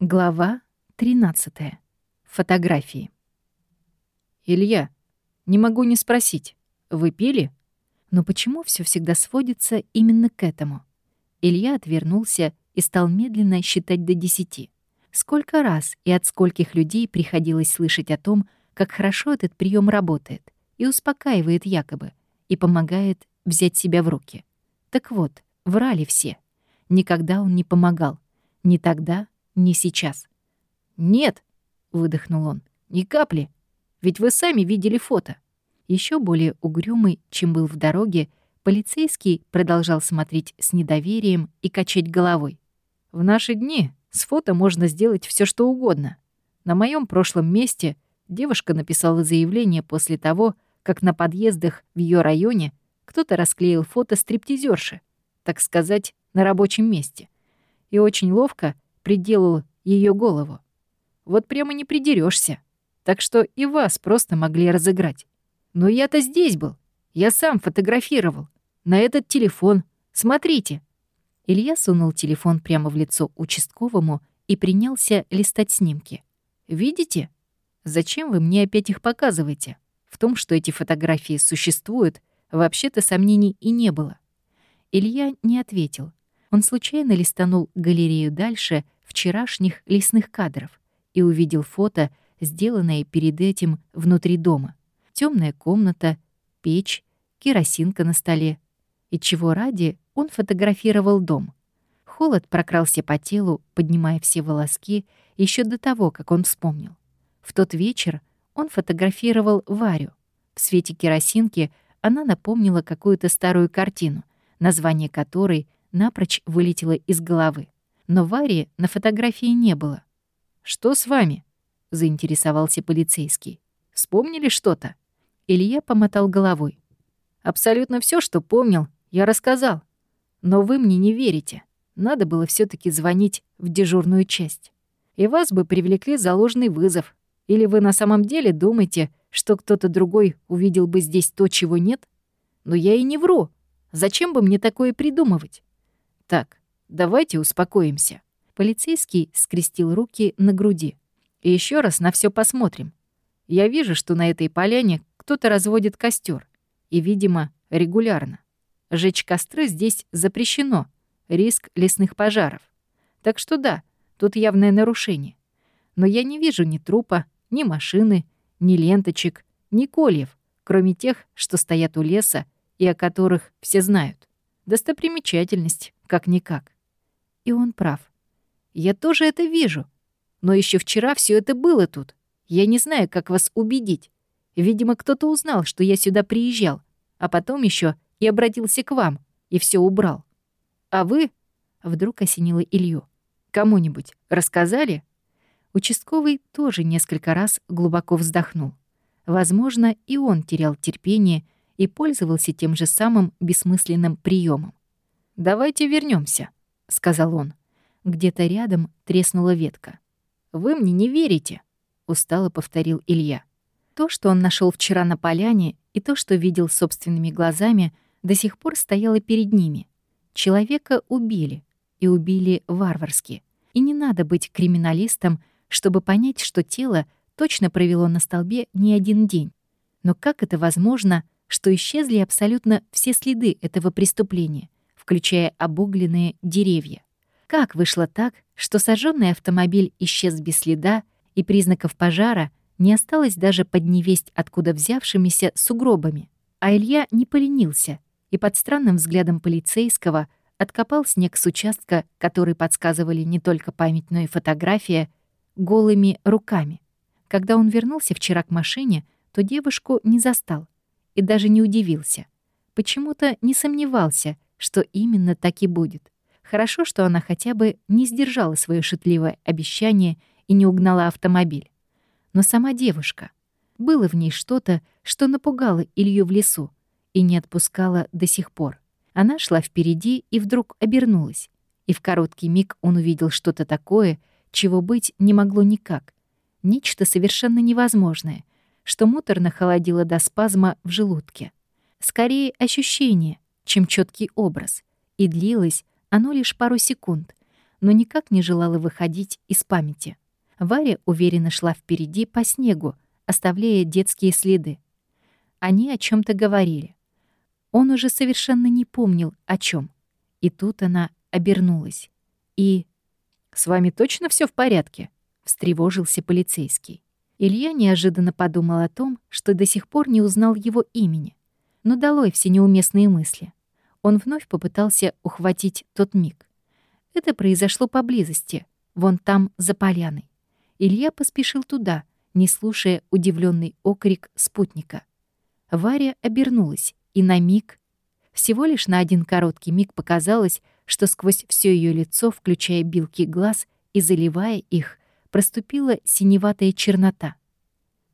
Глава 13. Фотографии. «Илья, не могу не спросить, вы пили?» Но почему все всегда сводится именно к этому? Илья отвернулся и стал медленно считать до десяти. Сколько раз и от скольких людей приходилось слышать о том, как хорошо этот прием работает и успокаивает якобы, и помогает взять себя в руки. Так вот, врали все. Никогда он не помогал. Ни тогда, не сейчас. «Нет», — выдохнул он, — «ни капли. Ведь вы сами видели фото». Еще более угрюмый, чем был в дороге, полицейский продолжал смотреть с недоверием и качать головой. «В наши дни с фото можно сделать все, что угодно. На моем прошлом месте девушка написала заявление после того, как на подъездах в ее районе кто-то расклеил фото стриптизерши, так сказать, на рабочем месте. И очень ловко приделал ее голову. Вот прямо не придерешься. Так что и вас просто могли разыграть. Но я-то здесь был. Я сам фотографировал. На этот телефон. Смотрите. Илья сунул телефон прямо в лицо участковому и принялся листать снимки. «Видите? Зачем вы мне опять их показываете? В том, что эти фотографии существуют, вообще-то сомнений и не было». Илья не ответил. Он случайно листанул галерею дальше — вчерашних лесных кадров и увидел фото, сделанное перед этим внутри дома. Темная комната, печь, керосинка на столе. И чего ради он фотографировал дом. Холод прокрался по телу, поднимая все волоски, еще до того, как он вспомнил. В тот вечер он фотографировал Варю. В свете керосинки она напомнила какую-то старую картину, название которой напрочь вылетело из головы но Вари на фотографии не было. «Что с вами?» — заинтересовался полицейский. «Вспомнили что-то?» Илья помотал головой. «Абсолютно все, что помнил, я рассказал. Но вы мне не верите. Надо было все таки звонить в дежурную часть. И вас бы привлекли за вызов. Или вы на самом деле думаете, что кто-то другой увидел бы здесь то, чего нет? Но я и не вру. Зачем бы мне такое придумывать? Так, Давайте успокоимся». Полицейский скрестил руки на груди. «И еще раз на все посмотрим. Я вижу, что на этой поляне кто-то разводит костер, И, видимо, регулярно. Жечь костры здесь запрещено. Риск лесных пожаров. Так что да, тут явное нарушение. Но я не вижу ни трупа, ни машины, ни ленточек, ни кольев, кроме тех, что стоят у леса и о которых все знают. Достопримечательность, как-никак. И он прав. Я тоже это вижу. Но еще вчера все это было тут. Я не знаю, как вас убедить. Видимо, кто-то узнал, что я сюда приезжал, а потом еще и обратился к вам, и все убрал. А вы, вдруг осенило Илью, кому-нибудь рассказали? Участковый тоже несколько раз глубоко вздохнул. Возможно, и он терял терпение и пользовался тем же самым бессмысленным приемом. Давайте вернемся, — сказал он. Где-то рядом треснула ветка. «Вы мне не верите», — устало повторил Илья. То, что он нашел вчера на поляне, и то, что видел собственными глазами, до сих пор стояло перед ними. Человека убили, и убили варварски. И не надо быть криминалистом, чтобы понять, что тело точно провело на столбе не один день. Но как это возможно, что исчезли абсолютно все следы этого преступления — включая обугленные деревья. Как вышло так, что сожженный автомобиль исчез без следа, и признаков пожара не осталось даже под невесть откуда взявшимися сугробами? А Илья не поленился и под странным взглядом полицейского откопал снег с участка, который подсказывали не только память, но и фотография, голыми руками. Когда он вернулся вчера к машине, то девушку не застал и даже не удивился. Почему-то не сомневался — что именно так и будет. Хорошо, что она хотя бы не сдержала свое шутливое обещание и не угнала автомобиль. Но сама девушка. Было в ней что-то, что напугало Илью в лесу и не отпускало до сих пор. Она шла впереди и вдруг обернулась. И в короткий миг он увидел что-то такое, чего быть не могло никак. Нечто совершенно невозможное, что муторно холодило до спазма в желудке. Скорее, ощущение — чем четкий образ, и длилось оно лишь пару секунд, но никак не желала выходить из памяти. Варя уверенно шла впереди по снегу, оставляя детские следы. Они о чем то говорили. Он уже совершенно не помнил, о чем. И тут она обернулась. И... «С вами точно все в порядке?» — встревожился полицейский. Илья неожиданно подумал о том, что до сих пор не узнал его имени. Но долой все неуместные мысли. Он вновь попытался ухватить тот миг. Это произошло поблизости, вон там, за поляной. Илья поспешил туда, не слушая удивленный окрик спутника. Варя обернулась, и на миг, всего лишь на один короткий миг показалось, что сквозь все ее лицо, включая билки глаз и заливая их, проступила синеватая чернота.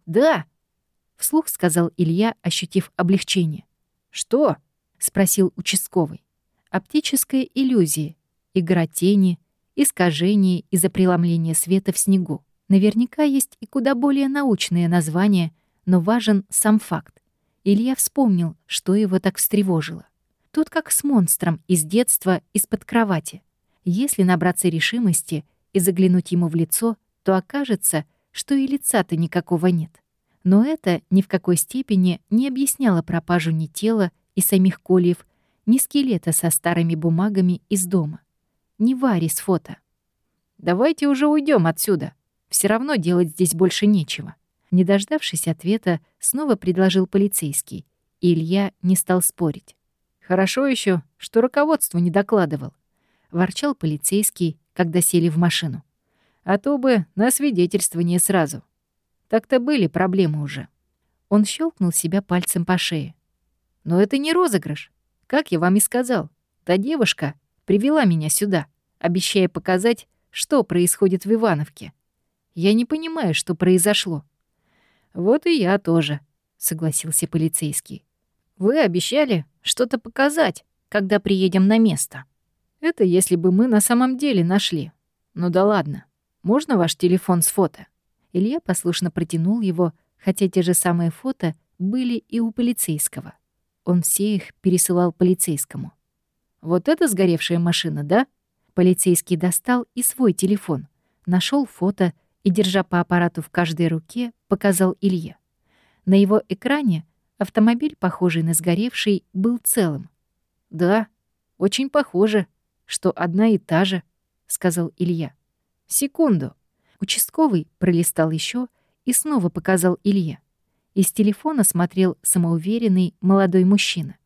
«Да!» — вслух сказал Илья, ощутив облегчение. «Что?» — спросил участковый. «Оптическая иллюзия, игра тени, искажение из-за преломления света в снегу. Наверняка есть и куда более научные названия, но важен сам факт. Илья вспомнил, что его так встревожило. Тут как с монстром из детства из-под кровати. Если набраться решимости и заглянуть ему в лицо, то окажется, что и лица-то никакого нет. Но это ни в какой степени не объясняло пропажу ни тела и самих кольев, ни скелета со старыми бумагами из дома, ни Вари с фото. «Давайте уже уйдем отсюда. Все равно делать здесь больше нечего». Не дождавшись ответа, снова предложил полицейский, и Илья не стал спорить. Хорошо еще, что руководству не докладывал. Ворчал полицейский, когда сели в машину. А то бы на свидетельствование сразу. Так-то были проблемы уже. Он щелкнул себя пальцем по шее. Но это не розыгрыш. Как я вам и сказал, та девушка привела меня сюда, обещая показать, что происходит в Ивановке. Я не понимаю, что произошло. Вот и я тоже, согласился полицейский. Вы обещали что-то показать, когда приедем на место. Это если бы мы на самом деле нашли. Ну да ладно. Можно ваш телефон с фото? Илья послушно протянул его, хотя те же самые фото были и у полицейского. Он все их пересылал полицейскому. Вот это сгоревшая машина, да? Полицейский достал и свой телефон, нашел фото и, держа по аппарату в каждой руке, показал Илье. На его экране Автомобиль, похожий на сгоревший, был целым. «Да, очень похоже, что одна и та же», — сказал Илья. «Секунду». Участковый пролистал еще и снова показал Илье. Из телефона смотрел самоуверенный молодой мужчина.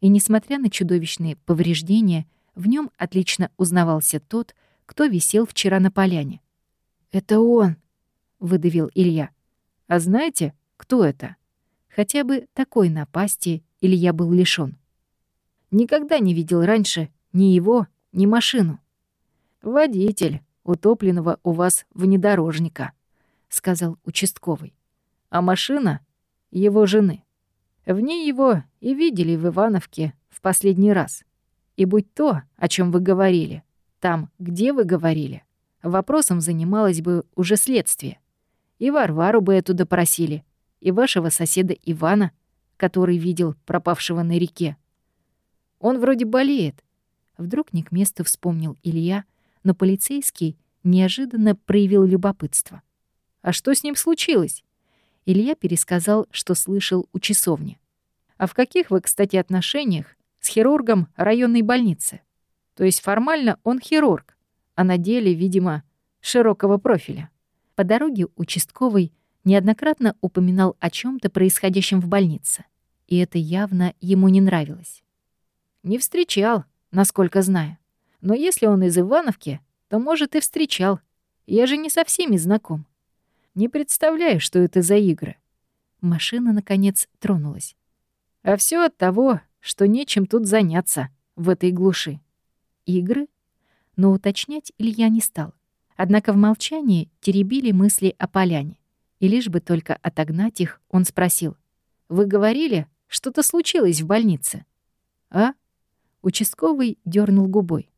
И, несмотря на чудовищные повреждения, в нем отлично узнавался тот, кто висел вчера на поляне. «Это он», — выдавил Илья. «А знаете, кто это?» Хотя бы такой напасти Илья был лишён. Никогда не видел раньше ни его, ни машину. «Водитель утопленного у вас внедорожника», — сказал участковый. «А машина — его жены. В ней его и видели в Ивановке в последний раз. И будь то, о чем вы говорили, там, где вы говорили, вопросом занималось бы уже следствие. И Варвару бы эту допросили, и вашего соседа Ивана, который видел пропавшего на реке. Он вроде болеет. Вдруг не к месту вспомнил Илья, но полицейский неожиданно проявил любопытство. А что с ним случилось? Илья пересказал, что слышал у часовни. А в каких вы, кстати, отношениях с хирургом районной больницы? То есть формально он хирург, а на деле, видимо, широкого профиля. По дороге участковый неоднократно упоминал о чем то происходящем в больнице, и это явно ему не нравилось. «Не встречал, насколько знаю. Но если он из Ивановки, то, может, и встречал. Я же не со всеми знаком. Не представляю, что это за игры». Машина, наконец, тронулась. «А все от того, что нечем тут заняться в этой глуши». «Игры?» Но уточнять Илья не стал. Однако в молчании теребили мысли о поляне. И лишь бы только отогнать их, он спросил. «Вы говорили, что-то случилось в больнице?» «А?» Участковый дернул губой.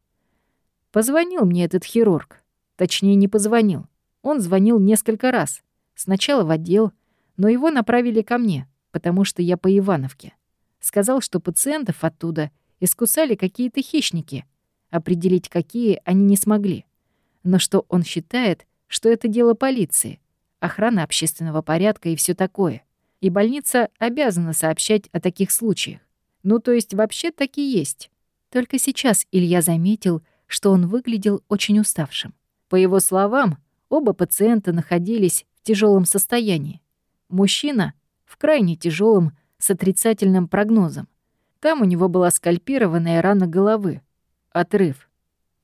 «Позвонил мне этот хирург. Точнее, не позвонил. Он звонил несколько раз. Сначала в отдел, но его направили ко мне, потому что я по Ивановке. Сказал, что пациентов оттуда искусали какие-то хищники. Определить, какие, они не смогли. но что он считает, что это дело полиции, охрана общественного порядка и все такое. И больница обязана сообщать о таких случаях. Ну, то есть вообще так и есть. Только сейчас Илья заметил, что он выглядел очень уставшим. По его словам, оба пациента находились в тяжелом состоянии. Мужчина в крайне тяжелом с отрицательным прогнозом. Там у него была скальпированная рана головы. Отрыв.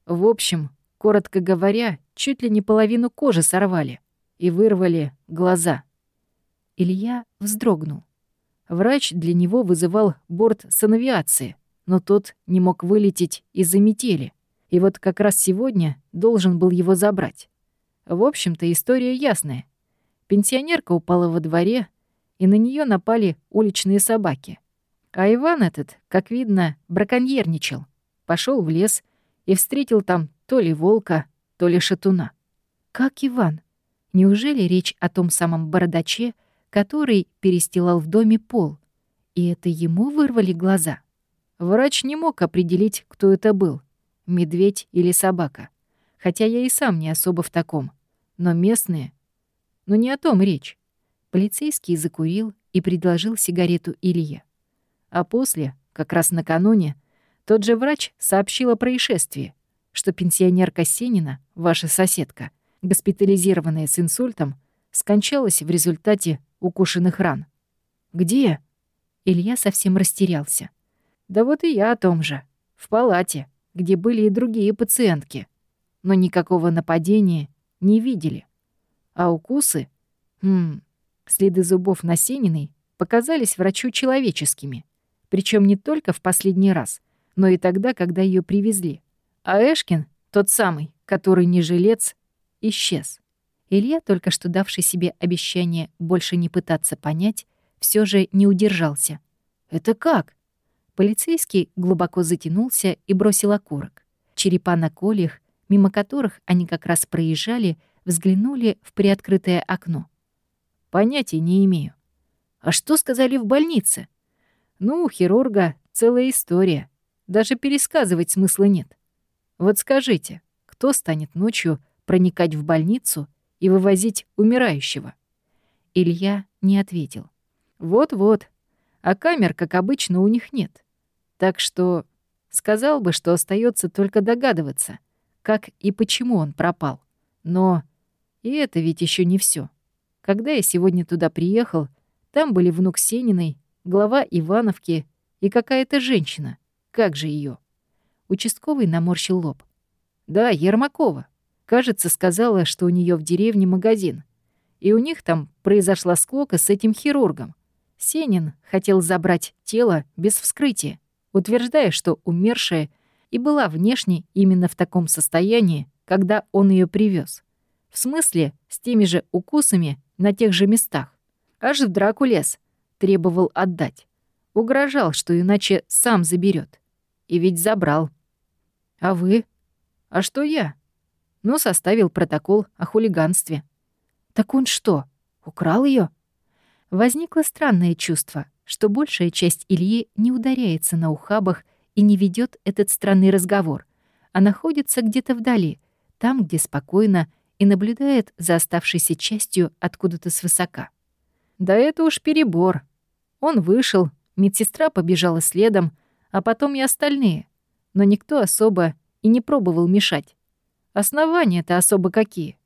В общем, коротко говоря, чуть ли не половину кожи сорвали и вырвали глаза. Илья вздрогнул. Врач для него вызывал борт санавиации, но тот не мог вылететь из-за метели. И вот как раз сегодня должен был его забрать. В общем-то, история ясная. Пенсионерка упала во дворе, и на нее напали уличные собаки. А Иван этот, как видно, браконьерничал. пошел в лес и встретил там то ли волка, то ли шатуна. Как Иван? Неужели речь о том самом бородаче, который перестилал в доме пол? И это ему вырвали глаза? Врач не мог определить, кто это был — медведь или собака. Хотя я и сам не особо в таком. Но местные... Но не о том речь. Полицейский закурил и предложил сигарету Илье. А после, как раз накануне, тот же врач сообщил о происшествии, что пенсионерка Сенина, ваша соседка, госпитализированная с инсультом, скончалась в результате укушенных ран. «Где?» Илья совсем растерялся. «Да вот и я о том же. В палате, где были и другие пациентки. Но никакого нападения не видели. А укусы? Хм, следы зубов на показались врачу человеческими. Причем не только в последний раз, но и тогда, когда ее привезли. А Эшкин, тот самый, который не жилец, исчез. Илья, только что давший себе обещание больше не пытаться понять, все же не удержался. «Это как?» Полицейский глубоко затянулся и бросил окурок. Черепа на колях, мимо которых они как раз проезжали, взглянули в приоткрытое окно. «Понятия не имею». «А что сказали в больнице?» Ну, у хирурга целая история. Даже пересказывать смысла нет. Вот скажите, кто станет ночью проникать в больницу и вывозить умирающего? Илья не ответил. Вот-вот. А камер, как обычно, у них нет. Так что сказал бы, что остается только догадываться, как и почему он пропал. Но и это ведь еще не все. Когда я сегодня туда приехал, там были внук Сениной глава Ивановки и какая-то женщина. Как же ее? Участковый наморщил лоб. Да, Ермакова. Кажется, сказала, что у нее в деревне магазин. И у них там произошла склока с этим хирургом. Сенин хотел забрать тело без вскрытия, утверждая, что умершая и была внешне именно в таком состоянии, когда он ее привез. В смысле, с теми же укусами на тех же местах. Аж в драку лез, требовал отдать. Угрожал, что иначе сам заберет. И ведь забрал. А вы? А что я? Ну, составил протокол о хулиганстве. Так он что, украл ее? Возникло странное чувство, что большая часть Ильи не ударяется на ухабах и не ведет этот странный разговор, а находится где-то вдали, там, где спокойно и наблюдает за оставшейся частью откуда-то свысока. Да это уж перебор. Он вышел, медсестра побежала следом, а потом и остальные. Но никто особо и не пробовал мешать. Основания-то особо какие.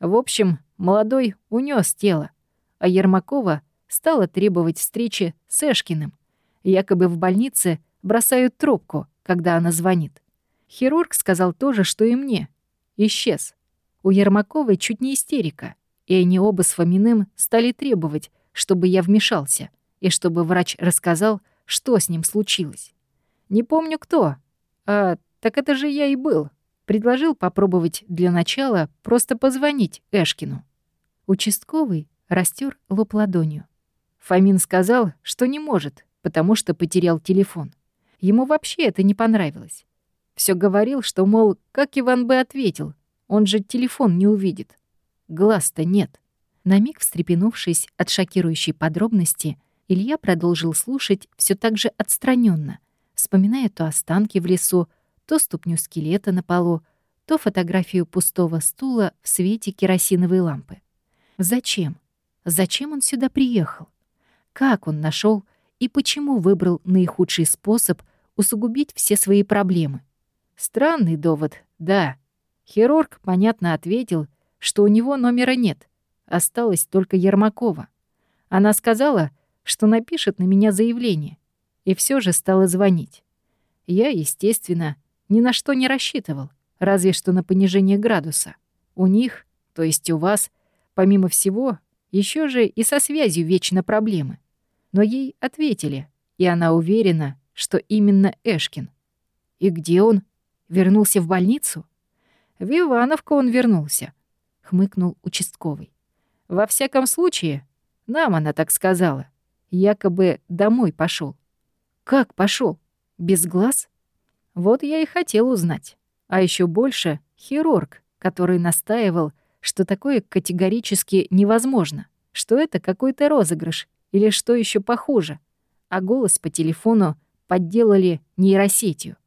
В общем, молодой унес тело, а Ермакова стала требовать встречи с Эшкиным. Якобы в больнице бросают трубку, когда она звонит. Хирург сказал то же, что и мне. Исчез. У Ермаковой чуть не истерика и они оба с Фоминым стали требовать, чтобы я вмешался, и чтобы врач рассказал, что с ним случилось. Не помню кто. А, так это же я и был. Предложил попробовать для начала просто позвонить Эшкину. Участковый растер лоб ладонью. Фомин сказал, что не может, потому что потерял телефон. Ему вообще это не понравилось. Все говорил, что, мол, как Иван бы ответил, он же телефон не увидит. Глаз-то нет. На миг встрепенувшись от шокирующей подробности, Илья продолжил слушать все так же отстраненно, вспоминая то останки в лесу, то ступню скелета на полу, то то фотографию пустого стула в свете керосиновой лампы. Зачем? Зачем он сюда приехал? Как он нашел и почему выбрал наихудший способ усугубить все свои проблемы? Странный довод, да. Хирург, понятно, ответил, что у него номера нет. Осталось только Ермакова. Она сказала, что напишет на меня заявление, и все же стала звонить. Я, естественно, ни на что не рассчитывал, разве что на понижение градуса. У них, то есть у вас, помимо всего, еще же и со связью вечно проблемы. Но ей ответили, и она уверена, что именно Эшкин. И где он? Вернулся в больницу? В Ивановку он вернулся, хмыкнул участковый. Во всяком случае, нам она так сказала. Якобы домой пошел. Как пошел? Без глаз? Вот я и хотел узнать. А еще больше хирург, который настаивал, что такое категорически невозможно, что это какой-то розыгрыш или что еще похуже, а голос по телефону подделали нейросетью.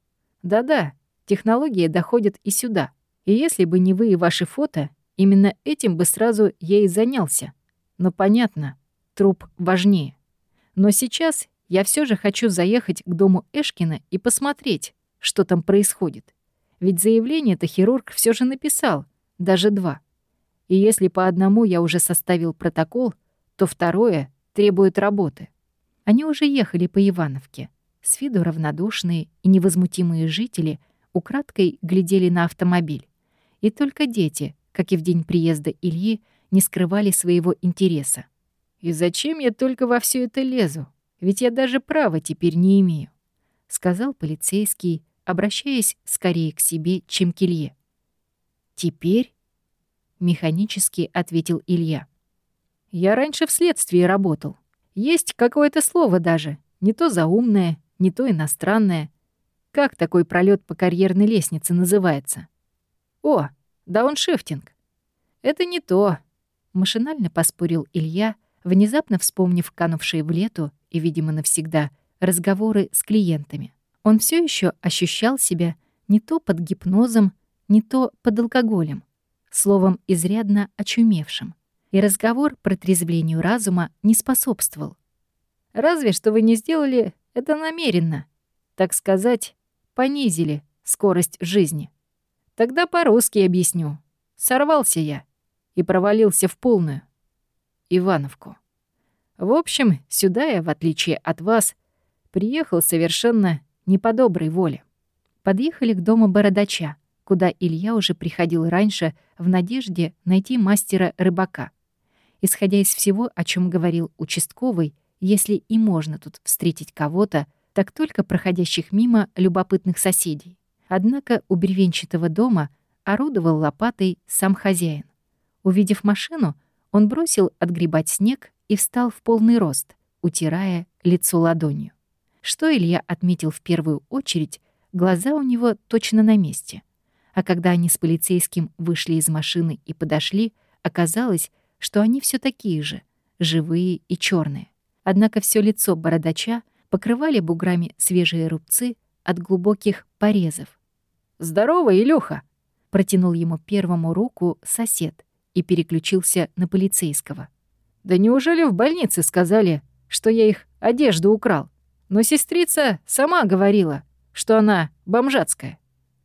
Да-да, технология доходит и сюда. И если бы не вы и ваши фото, именно этим бы сразу я и занялся. Но понятно, труп важнее. Но сейчас я все же хочу заехать к дому Эшкина и посмотреть, что там происходит. Ведь заявление-то хирург все же написал, даже два. И если по одному я уже составил протокол, то второе требует работы. Они уже ехали по Ивановке. С виду равнодушные и невозмутимые жители украдкой глядели на автомобиль. И только дети, как и в день приезда Ильи, не скрывали своего интереса. «И зачем я только во все это лезу? Ведь я даже права теперь не имею», — сказал полицейский, обращаясь скорее к себе, чем к Илье. «Теперь?» — механически ответил Илья. «Я раньше в следствии работал. Есть какое-то слово даже, не то заумное, не то иностранное. Как такой пролет по карьерной лестнице называется? О, дауншифтинг. Это не то. Машинально поспорил Илья, внезапно вспомнив канувшие в лету и, видимо, навсегда разговоры с клиентами. Он все еще ощущал себя не то под гипнозом, не то под алкоголем, словом, изрядно очумевшим. И разговор про трезвлению разума не способствовал. «Разве что вы не сделали это намеренно. Так сказать, понизили скорость жизни. Тогда по-русски объясню. Сорвался я и провалился в полную. Ивановку. В общем, сюда я, в отличие от вас, приехал совершенно не по доброй воле. Подъехали к дому бородача, куда Илья уже приходил раньше в надежде найти мастера-рыбака. Исходя из всего, о чем говорил участковый, если и можно тут встретить кого-то, так только проходящих мимо любопытных соседей. Однако у бревенчатого дома орудовал лопатой сам хозяин. Увидев машину, он бросил отгребать снег и встал в полный рост, утирая лицо ладонью. Что Илья отметил в первую очередь, глаза у него точно на месте. А когда они с полицейским вышли из машины и подошли, оказалось, что они все такие же, живые и черные. Однако все лицо бородача покрывали буграми свежие рубцы от глубоких порезов. «Здорово, Илюха!» — протянул ему первому руку сосед и переключился на полицейского. «Да неужели в больнице сказали, что я их одежду украл?» Но сестрица сама говорила, что она бомжатская.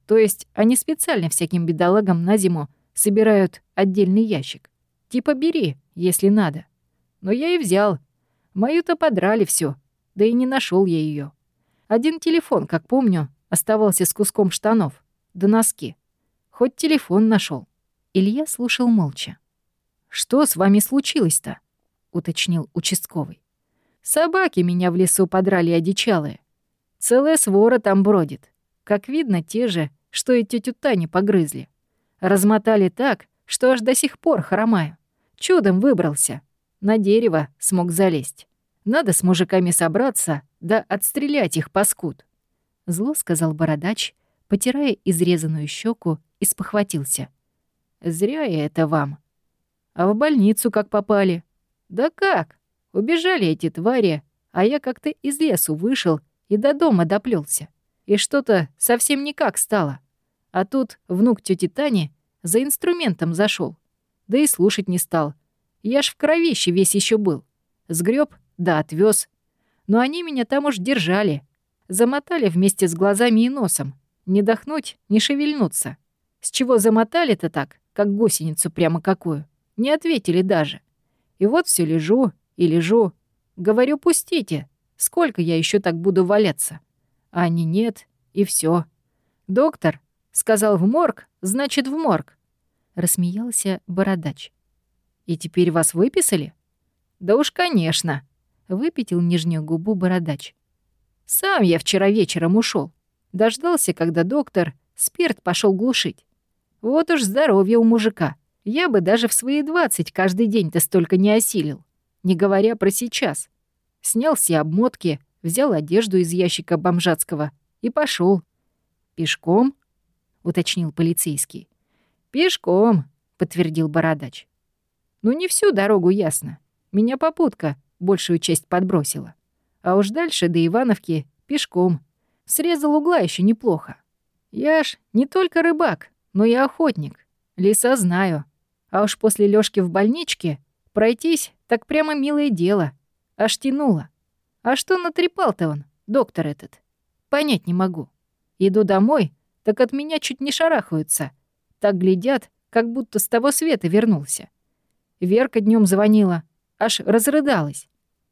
То есть они специально всяким бедолагам на зиму собирают отдельный ящик. Типа бери, если надо. Но я и взял. Мою-то подрали все, да и не нашел я ее. Один телефон, как помню, оставался с куском штанов, да носки. Хоть телефон нашел. Илья слушал молча. «Что с вами случилось-то?» — уточнил участковый. Собаки меня в лесу подрали одичалые. Целая свора там бродит. Как видно, те же, что и тетю Таню погрызли. Размотали так, что аж до сих пор хромаю. Чудом выбрался. На дерево смог залезть. Надо с мужиками собраться, да отстрелять их паскуд. Зло сказал бородач, потирая изрезанную щеку, и спохватился. «Зря я это вам. А в больницу как попали?» «Да как? Убежали эти твари, а я как-то из лесу вышел и до дома доплелся. И что-то совсем никак стало. А тут внук тети Тани за инструментом зашел, Да и слушать не стал. Я ж в кровище весь еще был. Сгреб, да отвез. Но они меня там уж держали. Замотали вместе с глазами и носом. Не дохнуть, не шевельнуться. С чего замотали-то так, как гусеницу прямо какую? Не ответили даже. И вот все лежу и лежу. Говорю, пустите. Сколько я еще так буду валяться? А они нет, и все. Доктор сказал в морг, значит в морг. Рассмеялся бородач. И теперь вас выписали? Да уж, конечно. Выпятил нижнюю губу бородач. Сам я вчера вечером ушел. Дождался, когда доктор спирт пошел глушить. Вот уж здоровье у мужика. Я бы даже в свои двадцать каждый день-то столько не осилил. Не говоря про сейчас. Снял все обмотки, взял одежду из ящика бомжатского и пошел. «Пешком?» — уточнил полицейский. «Пешком», — подтвердил бородач. «Ну, не всю дорогу ясно. Меня попутка большую часть подбросила. А уж дальше до Ивановки пешком. Срезал угла еще неплохо. Я ж не только рыбак, но и охотник. Леса знаю. А уж после Лёшки в больничке пройтись так прямо милое дело. Аж тянуло. А что натрепал-то он, доктор этот? Понять не могу. Иду домой, так от меня чуть не шарахаются. Так глядят, как будто с того света вернулся. Верка днем звонила, аж разрыдалась.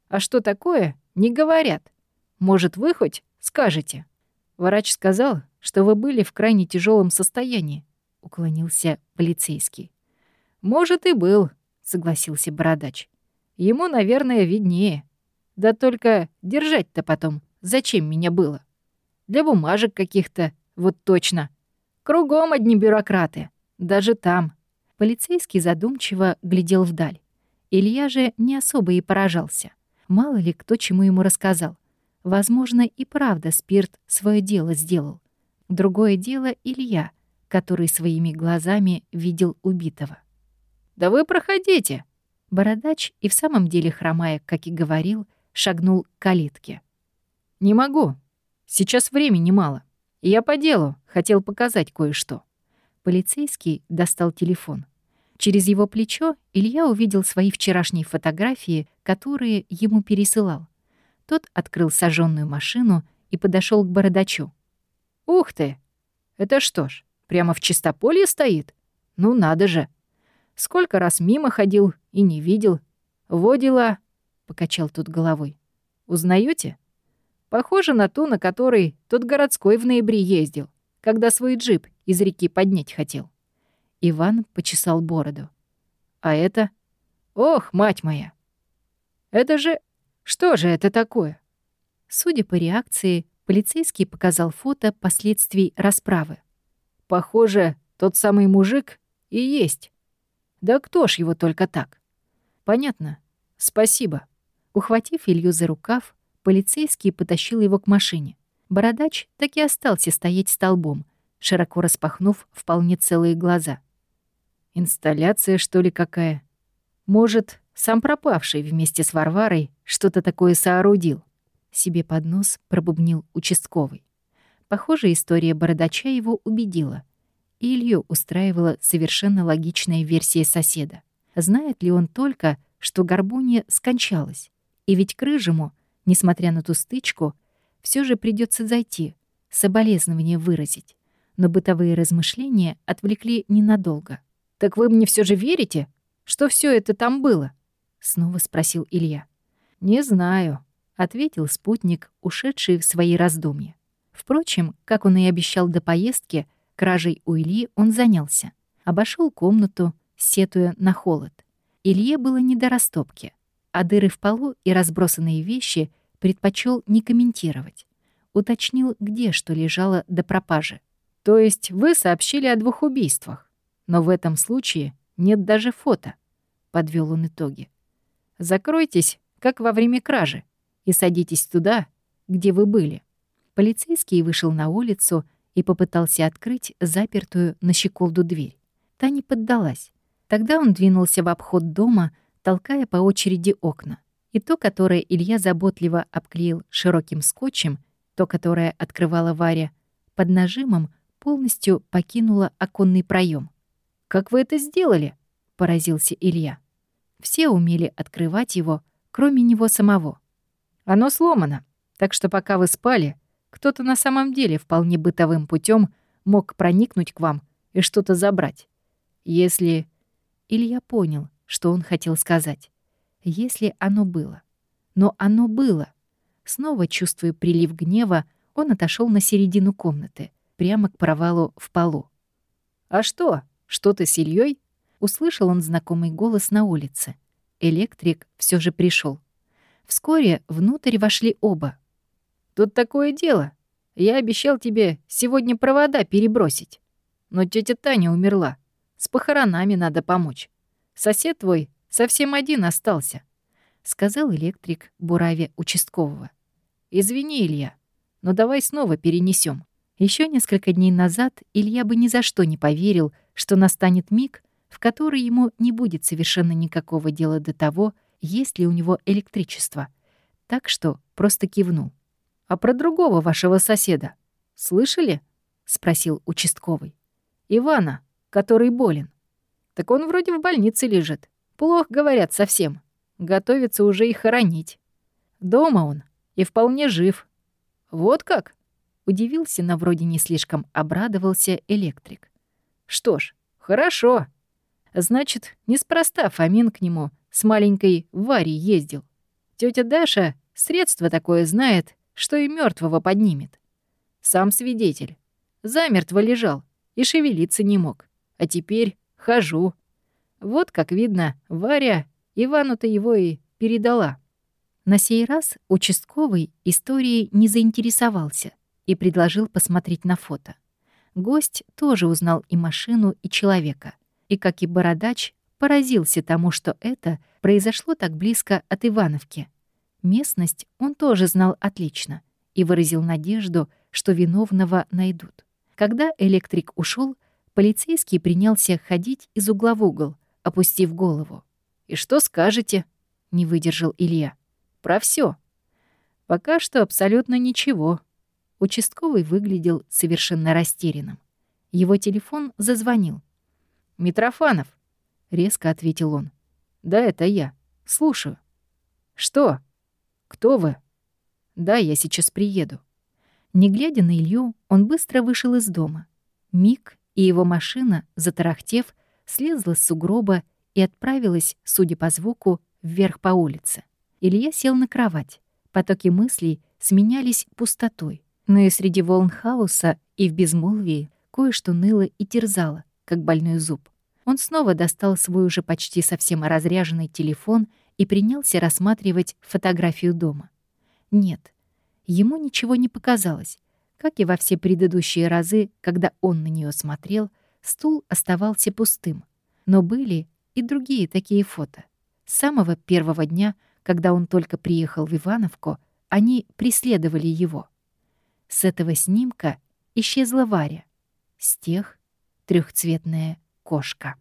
А что такое, не говорят. Может, вы хоть скажете? Врач сказал, что вы были в крайне тяжелом состоянии, уклонился полицейский. Может, и был, согласился бородач. Ему, наверное, виднее. Да только держать-то потом зачем меня было? Для бумажек каких-то, вот точно. Кругом одни бюрократы, даже там. Полицейский задумчиво глядел вдаль. Илья же не особо и поражался. Мало ли кто чему ему рассказал. Возможно, и правда спирт свое дело сделал. Другое дело Илья, который своими глазами видел убитого. «Да вы проходите!» Бородач и в самом деле, хромая, как и говорил, шагнул к калитке. «Не могу. Сейчас времени мало. Я по делу хотел показать кое-что». Полицейский достал телефон. Через его плечо Илья увидел свои вчерашние фотографии, которые ему пересылал. Тот открыл сожженную машину и подошел к бородачу. «Ух ты! Это что ж, прямо в чистополье стоит? Ну надо же! Сколько раз мимо ходил и не видел. Водила...» — покачал тут головой. «Узнаете? Похоже на ту, на которой тот городской в ноябре ездил, когда свой джип из реки поднять хотел». Иван почесал бороду. «А это? Ох, мать моя! Это же... Что же это такое?» Судя по реакции, полицейский показал фото последствий расправы. «Похоже, тот самый мужик и есть. Да кто ж его только так?» «Понятно. Спасибо». Ухватив Илью за рукав, полицейский потащил его к машине. Бородач так и остался стоять столбом, широко распахнув вполне целые глаза — Инсталляция, что ли, какая? Может, сам пропавший вместе с Варварой что-то такое соорудил? Себе под нос пробубнил участковый. Похоже, история бородача его убедила. И Илью устраивала совершенно логичная версия соседа. Знает ли он только, что Горбунья скончалась? И ведь к несмотря на ту стычку, все же придется зайти, соболезнование выразить. Но бытовые размышления отвлекли ненадолго — «Так вы мне все же верите, что все это там было?» — снова спросил Илья. «Не знаю», — ответил спутник, ушедший в свои раздумья. Впрочем, как он и обещал до поездки, кражей у Ильи он занялся. Обошел комнату, сетуя на холод. Илье было не до растопки, а дыры в полу и разбросанные вещи предпочел не комментировать. Уточнил, где что лежало до пропажи. «То есть вы сообщили о двух убийствах?» Но в этом случае нет даже фото, подвел он итоги. Закройтесь, как во время кражи, и садитесь туда, где вы были. Полицейский вышел на улицу и попытался открыть запертую на щеколду дверь. Та не поддалась. Тогда он двинулся в обход дома, толкая по очереди окна. И то, которое Илья заботливо обклеил широким скотчем, то, которое открывала Варя, под нажимом полностью покинула оконный проем. «Как вы это сделали?» — поразился Илья. Все умели открывать его, кроме него самого. «Оно сломано, так что пока вы спали, кто-то на самом деле вполне бытовым путем мог проникнуть к вам и что-то забрать. Если...» Илья понял, что он хотел сказать. «Если оно было». Но оно было. Снова чувствуя прилив гнева, он отошел на середину комнаты, прямо к провалу в полу. «А что? Что ты с Ильей? Услышал он знакомый голос на улице. Электрик все же пришел. Вскоре внутрь вошли оба. «Тут такое дело. Я обещал тебе сегодня провода перебросить. Но тетя Таня умерла. С похоронами надо помочь. Сосед твой совсем один остался», — сказал электрик бураве участкового. «Извини, Илья, но давай снова перенесем. Еще несколько дней назад Илья бы ни за что не поверил, что настанет миг, в который ему не будет совершенно никакого дела до того, есть ли у него электричество. Так что просто кивнул. «А про другого вашего соседа слышали?» — спросил участковый. «Ивана, который болен. Так он вроде в больнице лежит. Плохо, говорят, совсем. Готовится уже и хоронить. Дома он и вполне жив. Вот как?» Удивился, но вроде не слишком обрадовался электрик. «Что ж, хорошо. Значит, неспроста Фомин к нему с маленькой Варей ездил. Тетя Даша средство такое знает, что и мертвого поднимет. Сам свидетель. Замертво лежал и шевелиться не мог. А теперь хожу. Вот, как видно, Варя Ивану-то его и передала». На сей раз участковый историей не заинтересовался и предложил посмотреть на фото. Гость тоже узнал и машину, и человека, и, как и бородач, поразился тому, что это произошло так близко от Ивановки. Местность он тоже знал отлично и выразил надежду, что виновного найдут. Когда электрик ушел, полицейский принялся ходить из угла в угол, опустив голову. «И что скажете?» — не выдержал Илья. «Про все. «Пока что абсолютно ничего», Участковый выглядел совершенно растерянным. Его телефон зазвонил. «Митрофанов», — резко ответил он. «Да, это я. Слушаю». «Что? Кто вы?» «Да, я сейчас приеду». Не глядя на Илью, он быстро вышел из дома. Миг и его машина, затарахтев, слезла с сугроба и отправилась, судя по звуку, вверх по улице. Илья сел на кровать. Потоки мыслей сменялись пустотой. Но и среди волн хаоса и в безмолвии кое-что ныло и терзало, как больной зуб. Он снова достал свой уже почти совсем разряженный телефон и принялся рассматривать фотографию дома. Нет, ему ничего не показалось. Как и во все предыдущие разы, когда он на нее смотрел, стул оставался пустым. Но были и другие такие фото. С самого первого дня, когда он только приехал в Ивановку, они преследовали его — с этого снимка исчезла Варя. С тех — трехцветная кошка.